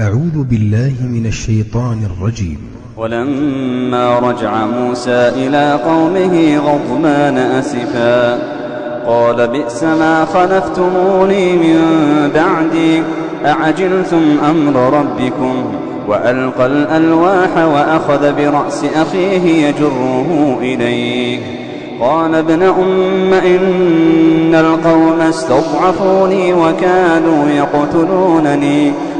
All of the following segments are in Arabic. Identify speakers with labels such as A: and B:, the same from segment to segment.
A: أعوذ بالله من الشيطان الرجيم.
B: ولما رجع موسى إلى قومه غضبان أسفا قال بئس ما خلفتموني من بعدي أعجلتم أمر ربكم؟ وألقى الألواح وأخذ برأس أخيه يجره إليه. قال ابن أم إن القوم استضعفوني وكانوا يقتلونني.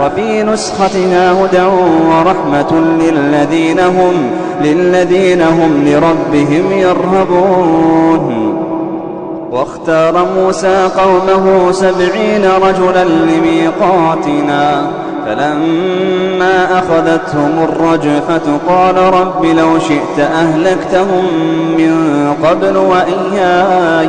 B: وفي نسختها هدى ورحمة للذين هم للذين هم لربهم يرهبون. واختار موسى قومه سبعين رجلا لميقاتنا فلما أخذتهم الرجفة قال رب لو شئت أهلكتهم من قبل وإياي.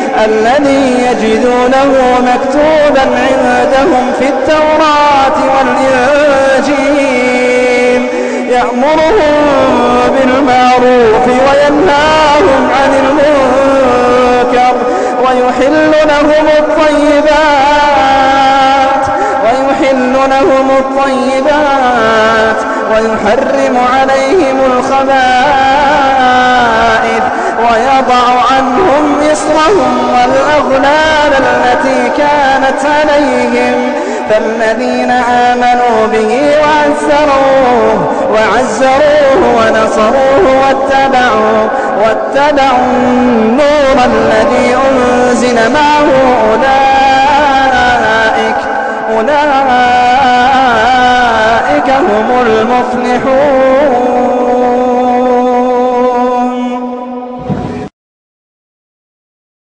B: الذي يجدونه مكتوبا عندهم في التوراة والإنجيل. يأمرهم بالمعروف وينهاهم عن المنكر ويحل لهم الطيبات ويحل لهم الطيبات ويحرم عليهم الخبائث ويضع عنهم إصرهم والأغلال التي كانت عليهم فالذين آمنوا به وعزروه وعزروه ونصروه واتبعوا واتبعوا النور الذي أنزل معه أولئك أولئك هم المفلحون.